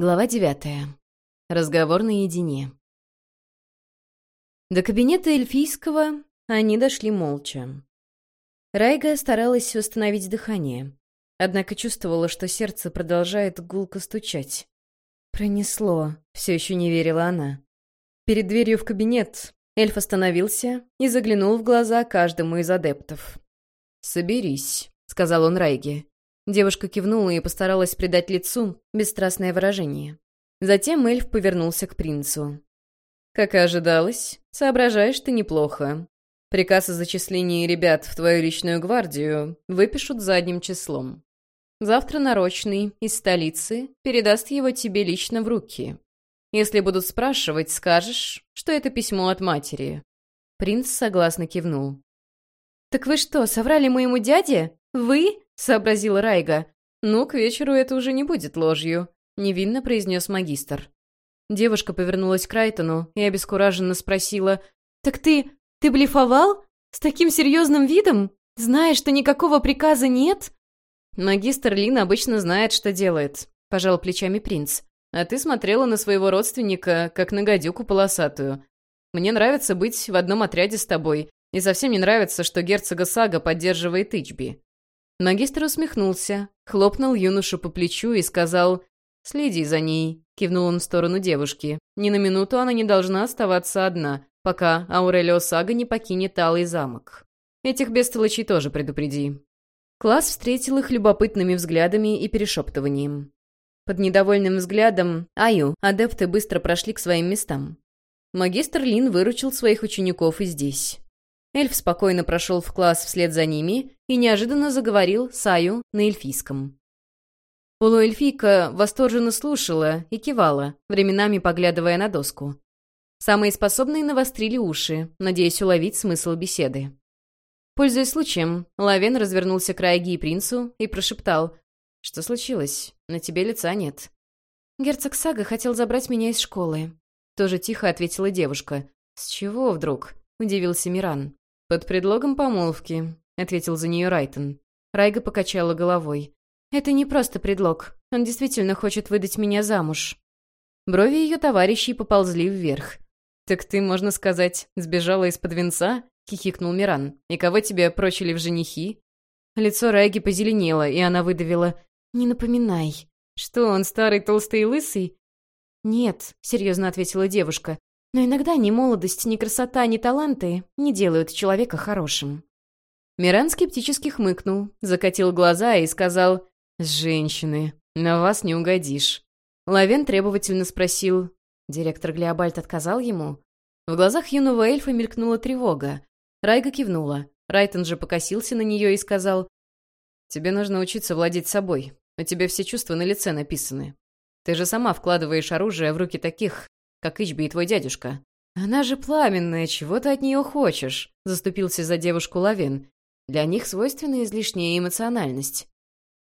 Глава девятая. Разговор наедине. До кабинета эльфийского они дошли молча. Райга старалась восстановить дыхание, однако чувствовала, что сердце продолжает гулко стучать. «Пронесло», — все еще не верила она. Перед дверью в кабинет эльф остановился и заглянул в глаза каждому из адептов. «Соберись», — сказал он Райге. Девушка кивнула и постаралась придать лицу бесстрастное выражение. Затем эльф повернулся к принцу. «Как и ожидалось, соображаешь ты неплохо. Приказ о зачислении ребят в твою личную гвардию выпишут задним числом. Завтра нарочный из столицы передаст его тебе лично в руки. Если будут спрашивать, скажешь, что это письмо от матери». Принц согласно кивнул. «Так вы что, соврали моему дяде? Вы?» — сообразила Райга. «Ну, к вечеру это уже не будет ложью», — невинно произнес магистр. Девушка повернулась к Райтону и обескураженно спросила. «Так ты... ты блефовал? С таким серьезным видом? Зная, что никакого приказа нет?» «Магистр Лин обычно знает, что делает», — пожал плечами принц. «А ты смотрела на своего родственника, как на гадюку полосатую. Мне нравится быть в одном отряде с тобой, и совсем не нравится, что герцога Сага поддерживает Ичби. Магистр усмехнулся, хлопнул юношу по плечу и сказал «Следи за ней», — кивнул он в сторону девушки. «Ни на минуту она не должна оставаться одна, пока Аурелио Сага не покинет Алый замок. Этих бестолочей тоже предупреди». Класс встретил их любопытными взглядами и перешептыванием. Под недовольным взглядом Аю адепты быстро прошли к своим местам. Магистр Лин выручил своих учеников и здесь. Эльф спокойно прошел в класс вслед за ними и неожиданно заговорил Саю на эльфийском. Полуэльфийка восторженно слушала и кивала, временами поглядывая на доску. Самые способные навострили уши, надеясь уловить смысл беседы. Пользуясь случаем, Лавен развернулся к Райги и принцу и прошептал. «Что случилось? На тебе лица нет». «Герцог Сага хотел забрать меня из школы», — тоже тихо ответила девушка. «С чего вдруг?» — удивился Миран. «Под предлогом помолвки», — ответил за нее Райтон. Райга покачала головой. «Это не просто предлог. Он действительно хочет выдать меня замуж». Брови ее товарищей поползли вверх. «Так ты, можно сказать, сбежала из-под венца?» — хихикнул Миран. «И кого тебе прочили в женихи?» Лицо Райги позеленело, и она выдавила. «Не напоминай». «Что, он старый, толстый и лысый?» «Нет», — серьезно ответила девушка. Но иногда ни молодость, ни красота, ни таланты не делают человека хорошим. Миран скептически хмыкнул, закатил глаза и сказал «Женщины, на вас не угодишь». Лавен требовательно спросил Директор Глеобальд отказал ему? В глазах юного эльфа мелькнула тревога. Райга кивнула. Райтон же покосился на нее и сказал «Тебе нужно учиться владеть собой. У тебя все чувства на лице написаны. Ты же сама вкладываешь оружие в руки таких, как Ичби и твой дядюшка. Она же пламенная, чего ты от нее хочешь?» — заступился за девушку Лавин. «Для них свойственна излишняя эмоциональность».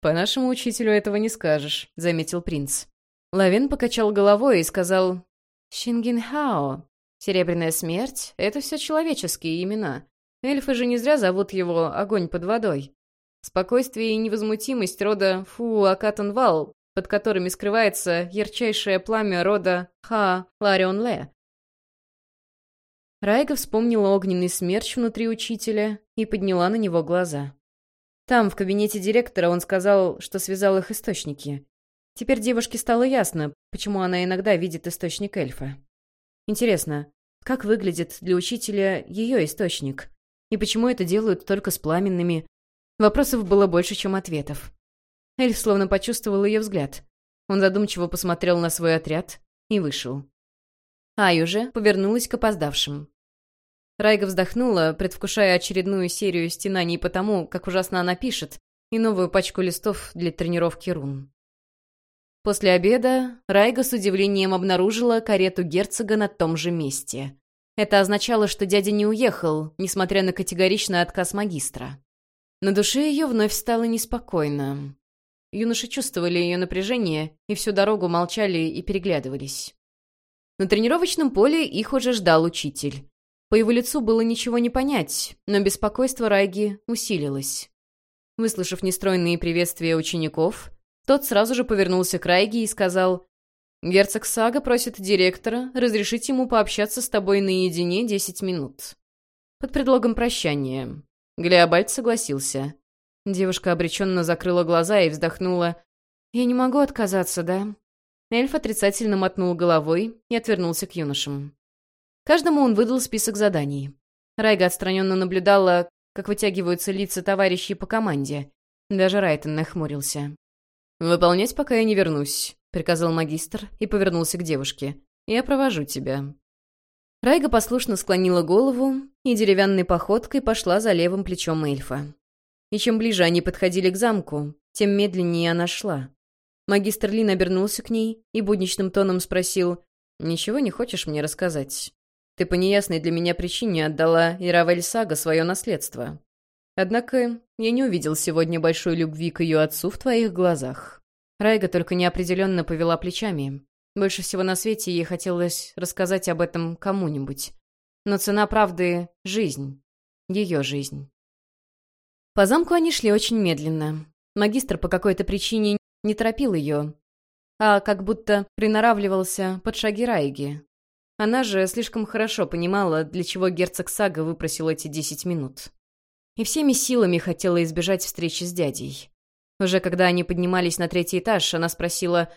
«По нашему учителю этого не скажешь», — заметил принц. Лавин покачал головой и сказал «Шингинхао. Серебряная смерть — это все человеческие имена. Эльфы же не зря зовут его «Огонь под водой». Спокойствие и невозмутимость рода Фу-Акатанвал под которыми скрывается ярчайшее пламя рода Ха Ларион Ле. Райга вспомнила огненный смерч внутри учителя и подняла на него глаза. Там, в кабинете директора, он сказал, что связал их источники. Теперь девушке стало ясно, почему она иногда видит источник эльфа. Интересно, как выглядит для учителя ее источник? И почему это делают только с пламенными? Вопросов было больше, чем ответов. Эльф словно почувствовал ее взгляд. Он задумчиво посмотрел на свой отряд и вышел. Ай уже повернулась к опоздавшим. Райга вздохнула, предвкушая очередную серию стенаний по тому, как ужасно она пишет, и новую пачку листов для тренировки рун. После обеда Райга с удивлением обнаружила карету герцога на том же месте. Это означало, что дядя не уехал, несмотря на категоричный отказ магистра. На душе ее вновь стало неспокойно. Юноши чувствовали ее напряжение и всю дорогу молчали и переглядывались. На тренировочном поле их уже ждал учитель. По его лицу было ничего не понять, но беспокойство Райги усилилось. Выслушав нестройные приветствия учеников, тот сразу же повернулся к Райге и сказал Герцог Сага просит директора разрешить ему пообщаться с тобой наедине десять минут. Под предлогом прощания. Глеобальд согласился. Девушка обреченно закрыла глаза и вздохнула. «Я не могу отказаться, да?» Эльф отрицательно мотнул головой и отвернулся к юношам. Каждому он выдал список заданий. Райга отстраненно наблюдала, как вытягиваются лица товарищей по команде. Даже Райтон нахмурился. «Выполнять, пока я не вернусь», — приказал магистр и повернулся к девушке. «Я провожу тебя». Райга послушно склонила голову и деревянной походкой пошла за левым плечом эльфа. И чем ближе они подходили к замку, тем медленнее она шла. Магистр Лин обернулся к ней и будничным тоном спросил, «Ничего не хочешь мне рассказать? Ты по неясной для меня причине отдала Иравель Сага свое наследство. Однако я не увидел сегодня большой любви к ее отцу в твоих глазах». Райга только неопределенно повела плечами. Больше всего на свете ей хотелось рассказать об этом кому-нибудь. Но цена правды — жизнь. Ее жизнь. По замку они шли очень медленно. Магистр по какой-то причине не торопил ее, а как будто приноравливался под шаги Райги. Она же слишком хорошо понимала, для чего герцог Сага выпросил эти десять минут. И всеми силами хотела избежать встречи с дядей. Уже когда они поднимались на третий этаж, она спросила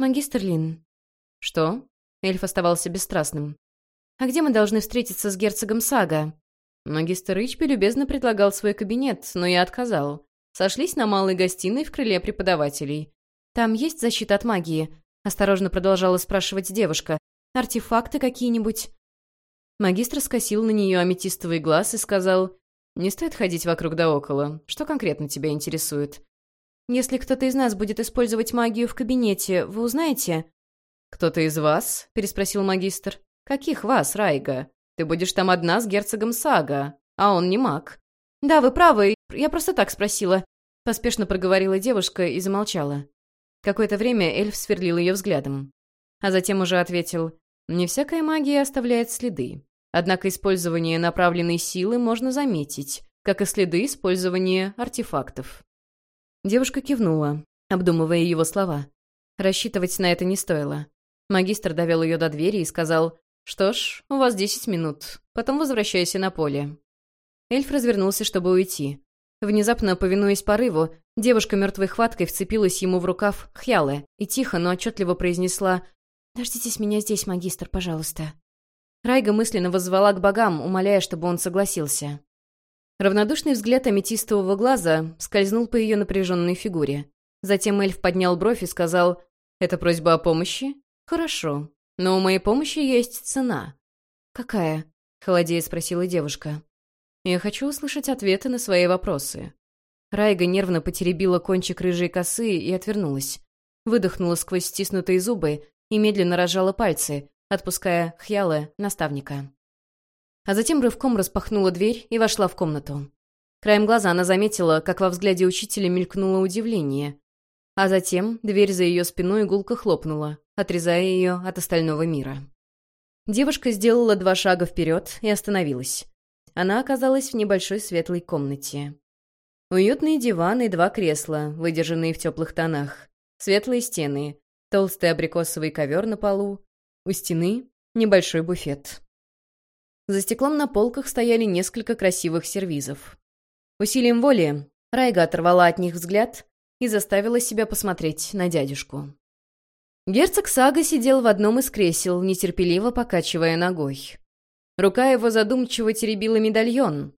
«Магистр Лин». «Что?» Эльф оставался бесстрастным. «А где мы должны встретиться с герцогом Сага?» Магистр Ичпи любезно предлагал свой кабинет, но я отказал. Сошлись на малой гостиной в крыле преподавателей. «Там есть защита от магии?» — осторожно продолжала спрашивать девушка. «Артефакты какие-нибудь?» Магистр скосил на нее аметистовый глаз и сказал, «Не стоит ходить вокруг да около. Что конкретно тебя интересует?» «Если кто-то из нас будет использовать магию в кабинете, вы узнаете?» «Кто-то из вас?» — переспросил магистр. «Каких вас, Райга? Ты будешь там одна с герцогом Сага, а он не маг». «Да, вы правы, я просто так спросила», — поспешно проговорила девушка и замолчала. Какое-то время эльф сверлил ее взглядом. А затем уже ответил, «Не всякая магия оставляет следы. Однако использование направленной силы можно заметить, как и следы использования артефактов». Девушка кивнула, обдумывая его слова. Рассчитывать на это не стоило. Магистр довел ее до двери и сказал, «Что ж, у вас десять минут. Потом возвращайся на поле». Эльф развернулся, чтобы уйти. Внезапно, повинуясь порыву, девушка мертвой хваткой вцепилась ему в рукав Хьялы и тихо, но отчетливо произнесла «Дождитесь меня здесь, магистр, пожалуйста». Райга мысленно воззвала к богам, умоляя, чтобы он согласился. Равнодушный взгляд аметистового глаза скользнул по ее напряженной фигуре. Затем эльф поднял бровь и сказал «Это просьба о помощи? Хорошо. Но у моей помощи есть цена». «Какая?» — холодея спросила девушка. Я хочу услышать ответы на свои вопросы. Райга нервно потеребила кончик рыжей косы и отвернулась. Выдохнула сквозь стиснутые зубы и медленно разжала пальцы, отпуская Хьяла, наставника. А затем рывком распахнула дверь и вошла в комнату. Краем глаза она заметила, как во взгляде учителя мелькнуло удивление. А затем дверь за ее спиной гулко хлопнула, отрезая ее от остального мира. Девушка сделала два шага вперед и остановилась она оказалась в небольшой светлой комнате. Уютные диваны и два кресла, выдержанные в теплых тонах. Светлые стены, толстый абрикосовый ковер на полу. У стены небольшой буфет. За стеклом на полках стояли несколько красивых сервизов. Усилием воли Райга оторвала от них взгляд и заставила себя посмотреть на дядюшку. Герцог Сага сидел в одном из кресел, нетерпеливо покачивая ногой. Рука его задумчиво теребила медальон.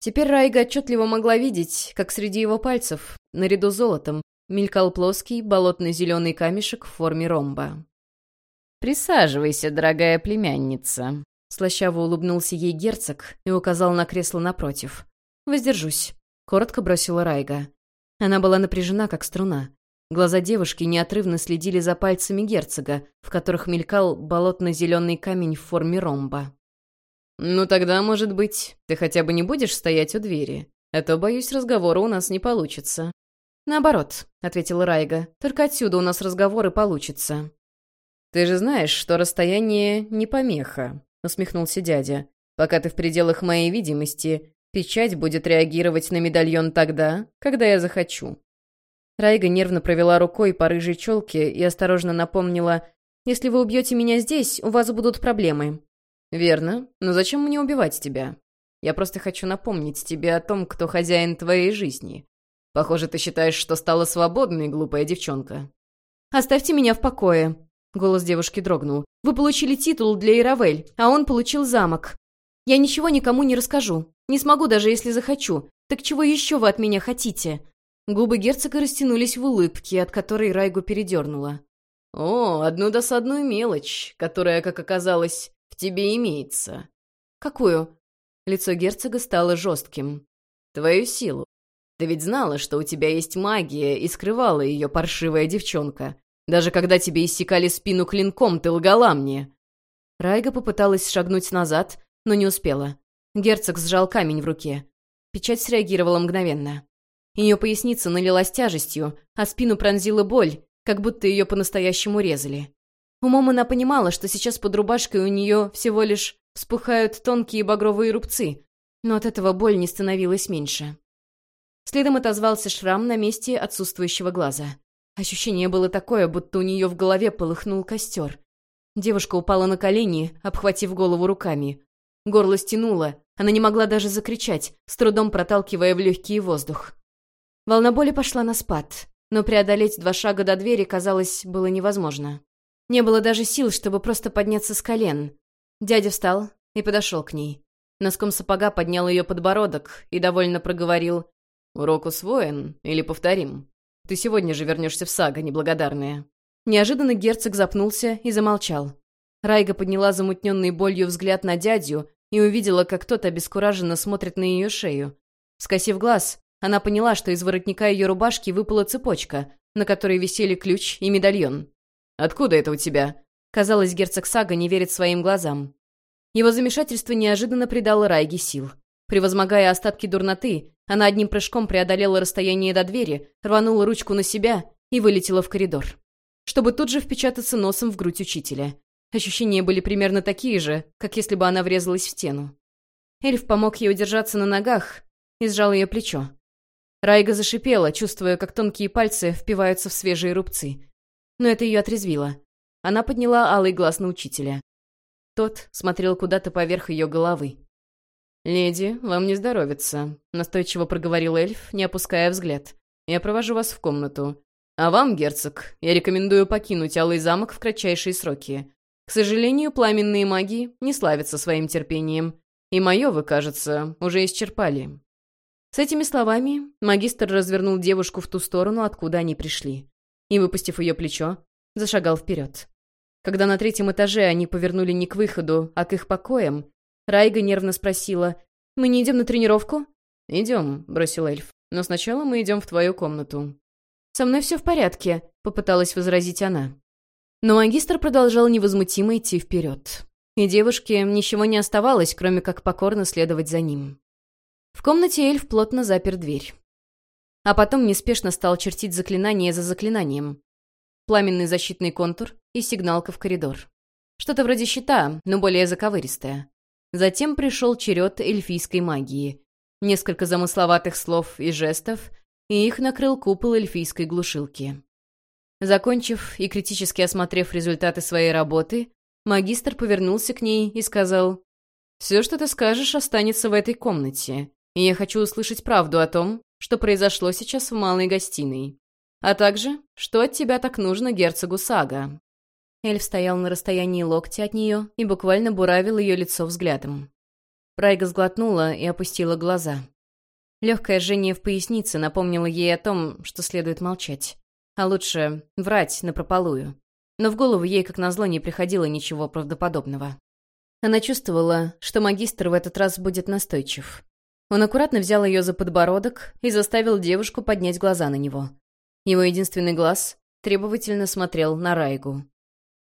Теперь Райга отчетливо могла видеть, как среди его пальцев, наряду с золотом, мелькал плоский болотно-зеленый камешек в форме ромба. «Присаживайся, дорогая племянница», — слащаво улыбнулся ей герцог и указал на кресло напротив. «Воздержусь», — коротко бросила Райга. Она была напряжена, как струна. Глаза девушки неотрывно следили за пальцами герцога, в которых мелькал болотно-зеленый камень в форме ромба. «Ну тогда, может быть, ты хотя бы не будешь стоять у двери, а то, боюсь, разговора у нас не получится». «Наоборот», — ответила Райга, — «только отсюда у нас разговоры получится». «Ты же знаешь, что расстояние не помеха», — усмехнулся дядя. «Пока ты в пределах моей видимости, печать будет реагировать на медальон тогда, когда я захочу». Райга нервно провела рукой по рыжей челке и осторожно напомнила Если вы убьете меня здесь, у вас будут проблемы». «Верно. Но зачем мне убивать тебя? Я просто хочу напомнить тебе о том, кто хозяин твоей жизни. Похоже, ты считаешь, что стала свободной, глупая девчонка». «Оставьте меня в покое», — голос девушки дрогнул. «Вы получили титул для Иравель, а он получил замок. Я ничего никому не расскажу. Не смогу, даже если захочу. Так чего еще вы от меня хотите?» Губы герцога растянулись в улыбке, от которой Райгу передернула. «О, одну досадную мелочь, которая, как оказалось, в тебе имеется». «Какую?» Лицо герцога стало жестким. «Твою силу. Ты ведь знала, что у тебя есть магия, и скрывала ее паршивая девчонка. Даже когда тебе иссекали спину клинком, ты лгала мне». Райга попыталась шагнуть назад, но не успела. Герцог сжал камень в руке. Печать среагировала мгновенно. Ее поясница налилась тяжестью, а спину пронзила боль, как будто ее по-настоящему резали. Умом она понимала, что сейчас под рубашкой у нее всего лишь вспухают тонкие багровые рубцы, но от этого боль не становилась меньше. Следом отозвался шрам на месте отсутствующего глаза. Ощущение было такое, будто у нее в голове полыхнул костер. Девушка упала на колени, обхватив голову руками. Горло стянуло, она не могла даже закричать, с трудом проталкивая в легкий воздух. Волна боли пошла на спад, но преодолеть два шага до двери, казалось, было невозможно. Не было даже сил, чтобы просто подняться с колен. Дядя встал и подошел к ней. Носком сапога поднял ее подбородок и довольно проговорил «Урок усвоен или повторим?» Ты сегодня же вернешься в Сага, неблагодарная». Неожиданно герцог запнулся и замолчал. Райга подняла замутненный болью взгляд на дядю и увидела, как тот обескураженно смотрит на ее шею. Скосив глаз, она поняла, что из воротника ее рубашки выпала цепочка, на которой висели ключ и медальон. «Откуда это у тебя?» Казалось, герцог Сага не верит своим глазам. Его замешательство неожиданно придало Райге сил. Превозмогая остатки дурноты, она одним прыжком преодолела расстояние до двери, рванула ручку на себя и вылетела в коридор. Чтобы тут же впечататься носом в грудь учителя. Ощущения были примерно такие же, как если бы она врезалась в стену. Эльф помог ей удержаться на ногах и сжал ее плечо. Райга зашипела, чувствуя, как тонкие пальцы впиваются в свежие рубцы. Но это ее отрезвило. Она подняла алый глаз на учителя. Тот смотрел куда-то поверх ее головы. «Леди, вам не здоровится», — настойчиво проговорил эльф, не опуская взгляд. «Я провожу вас в комнату. А вам, герцог, я рекомендую покинуть Алый замок в кратчайшие сроки. К сожалению, пламенные маги не славятся своим терпением. И мое, вы, кажется, уже исчерпали». С этими словами магистр развернул девушку в ту сторону, откуда они пришли. И, выпустив ее плечо, зашагал вперед. Когда на третьем этаже они повернули не к выходу, а к их покоям, Райга нервно спросила. «Мы не идем на тренировку?» «Идем», — бросил эльф. «Но сначала мы идем в твою комнату». «Со мной все в порядке», — попыталась возразить она. Но магистр продолжал невозмутимо идти вперед. И девушке ничего не оставалось, кроме как покорно следовать за ним. В комнате эльф плотно запер дверь. А потом неспешно стал чертить заклинание за заклинанием. Пламенный защитный контур и сигналка в коридор. Что-то вроде щита, но более заковыристое. Затем пришел черед эльфийской магии. Несколько замысловатых слов и жестов, и их накрыл купол эльфийской глушилки. Закончив и критически осмотрев результаты своей работы, магистр повернулся к ней и сказал, «Все, что ты скажешь, останется в этой комнате, и я хочу услышать правду о том, что произошло сейчас в малой гостиной, а также, что от тебя так нужно герцогу Сага». Эльф стоял на расстоянии локтя от нее и буквально буравил ее лицо взглядом. Райга сглотнула и опустила глаза. Легкое жжение в пояснице напомнило ей о том, что следует молчать. А лучше врать напропалую. Но в голову ей, как назло, не приходило ничего правдоподобного. Она чувствовала, что магистр в этот раз будет настойчив. Он аккуратно взял ее за подбородок и заставил девушку поднять глаза на него. Его единственный глаз требовательно смотрел на Райгу.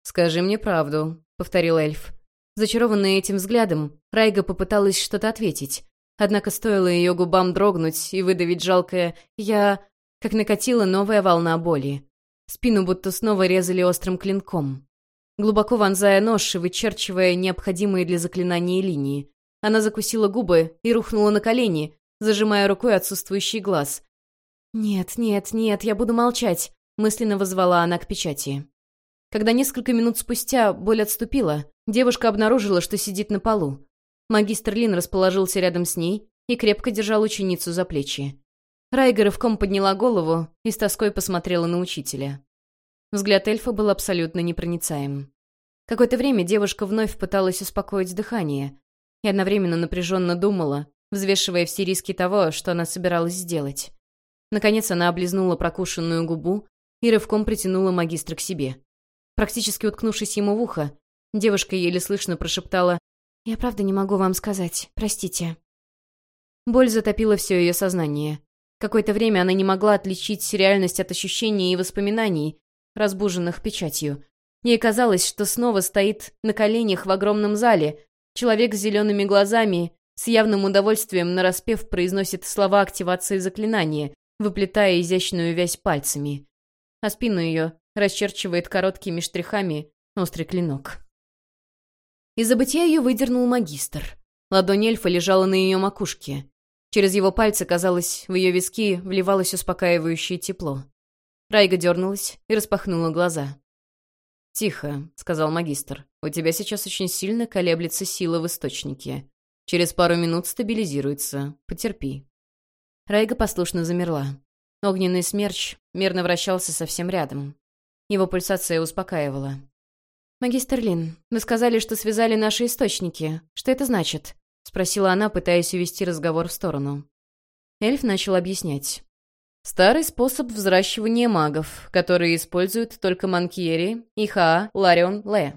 «Скажи мне правду», — повторил эльф. Зачарованная этим взглядом, Райга попыталась что-то ответить. Однако стоило ее губам дрогнуть и выдавить жалкое «я...», как накатила новая волна боли. Спину будто снова резали острым клинком. Глубоко вонзая нож и вычерчивая необходимые для заклинания линии, она закусила губы и рухнула на колени, зажимая рукой отсутствующий глаз. «Нет, нет, нет, я буду молчать», — мысленно возвала она к печати. Когда несколько минут спустя боль отступила, девушка обнаружила, что сидит на полу. Магистр Лин расположился рядом с ней и крепко держал ученицу за плечи. Райга рывком подняла голову и с тоской посмотрела на учителя. Взгляд эльфа был абсолютно непроницаем. Какое-то время девушка вновь пыталась успокоить дыхание и одновременно напряженно думала, взвешивая все риски того, что она собиралась сделать. Наконец она облизнула прокушенную губу и рывком притянула магистра к себе. Практически уткнувшись ему в ухо, девушка еле слышно прошептала «Я правда не могу вам сказать, простите». Боль затопила все ее сознание. Какое-то время она не могла отличить реальность от ощущений и воспоминаний, разбуженных печатью. Ей казалось, что снова стоит на коленях в огромном зале, человек с зелеными глазами, с явным удовольствием нараспев произносит слова активации заклинания, выплетая изящную вязь пальцами. А спину ее расчерчивает короткими штрихами острый клинок. Из забытия ее выдернул магистр. Ладонь эльфа лежала на ее макушке. Через его пальцы, казалось, в ее виски вливалось успокаивающее тепло. Райга дернулась и распахнула глаза. «Тихо», — сказал магистр. «У тебя сейчас очень сильно колеблется сила в источнике. Через пару минут стабилизируется. Потерпи». Райга послушно замерла. Огненный смерч мерно вращался совсем рядом. Его пульсация успокаивала. «Магистр Лин, вы сказали, что связали наши источники. Что это значит?» — спросила она, пытаясь увести разговор в сторону. Эльф начал объяснять. Старый способ взращивания магов, которые используют только Манкьери, Ихаа, Ларион, Ле.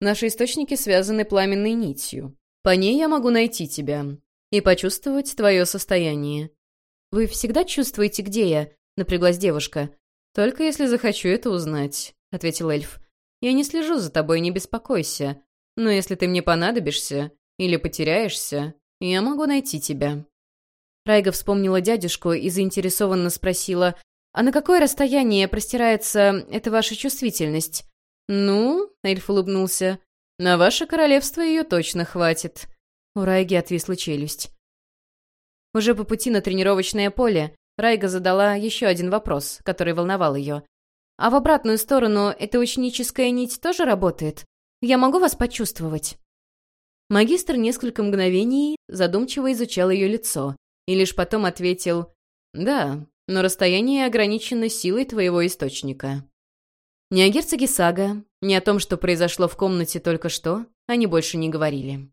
Наши источники связаны пламенной нитью. По ней я могу найти тебя и почувствовать твое состояние. «Вы всегда чувствуете, где я?» — напряглась девушка. «Только если захочу это узнать», — ответил эльф. «Я не слежу за тобой, не беспокойся. Но если ты мне понадобишься, или потеряешься, я могу найти тебя». Райга вспомнила дядюшку и заинтересованно спросила, «А на какое расстояние простирается эта ваша чувствительность?» «Ну», — эльф улыбнулся, «на ваше королевство ее точно хватит». У Райги отвисла челюсть. Уже по пути на тренировочное поле Райга задала еще один вопрос, который волновал ее. «А в обратную сторону эта ученическая нить тоже работает? Я могу вас почувствовать?» Магистр несколько мгновений задумчиво изучал ее лицо и лишь потом ответил «Да, но расстояние ограничено силой твоего источника». Ни о герцоге Сага, ни о том, что произошло в комнате только что, они больше не говорили.